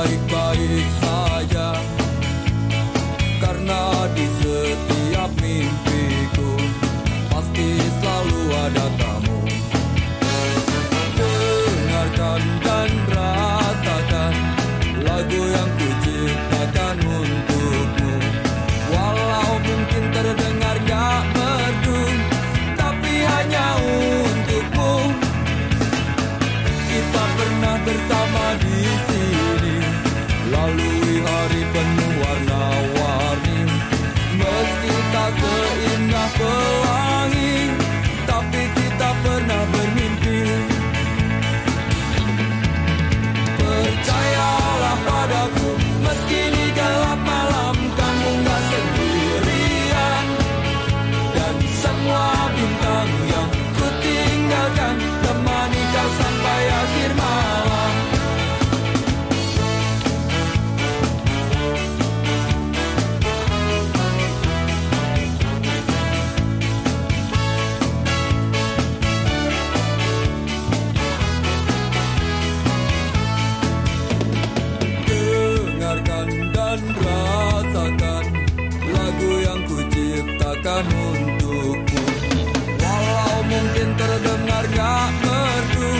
baik-baik saja. Karena di setiap mimpiku Pasti selalu ada kamu. Dengarkan dan rasakan Lagu yang ku ciptakan. Terdengar gak merdu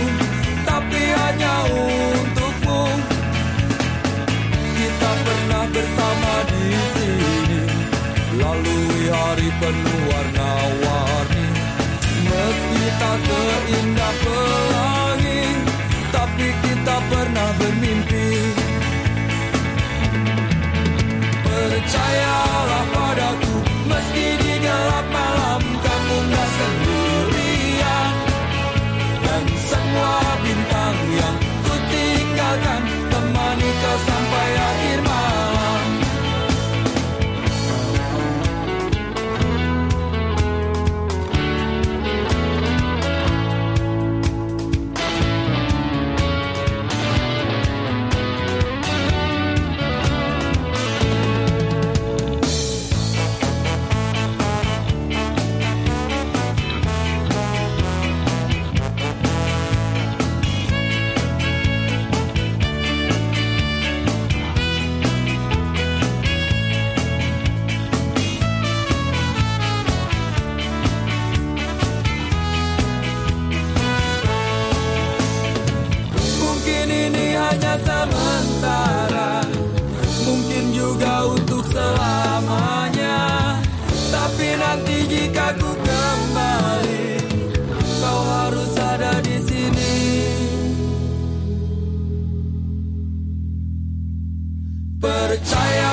Tapi hanya untukmu. Kita pernah bersama di sini Lalui hari penuh warna-warni. Meski tak seindah pelangi Tapi kita pernah bermimpi hanya sementara. Mungkin juga untuk selamanya. Tapi nanti jika ku kembali Kau harus ada di sini. Percaya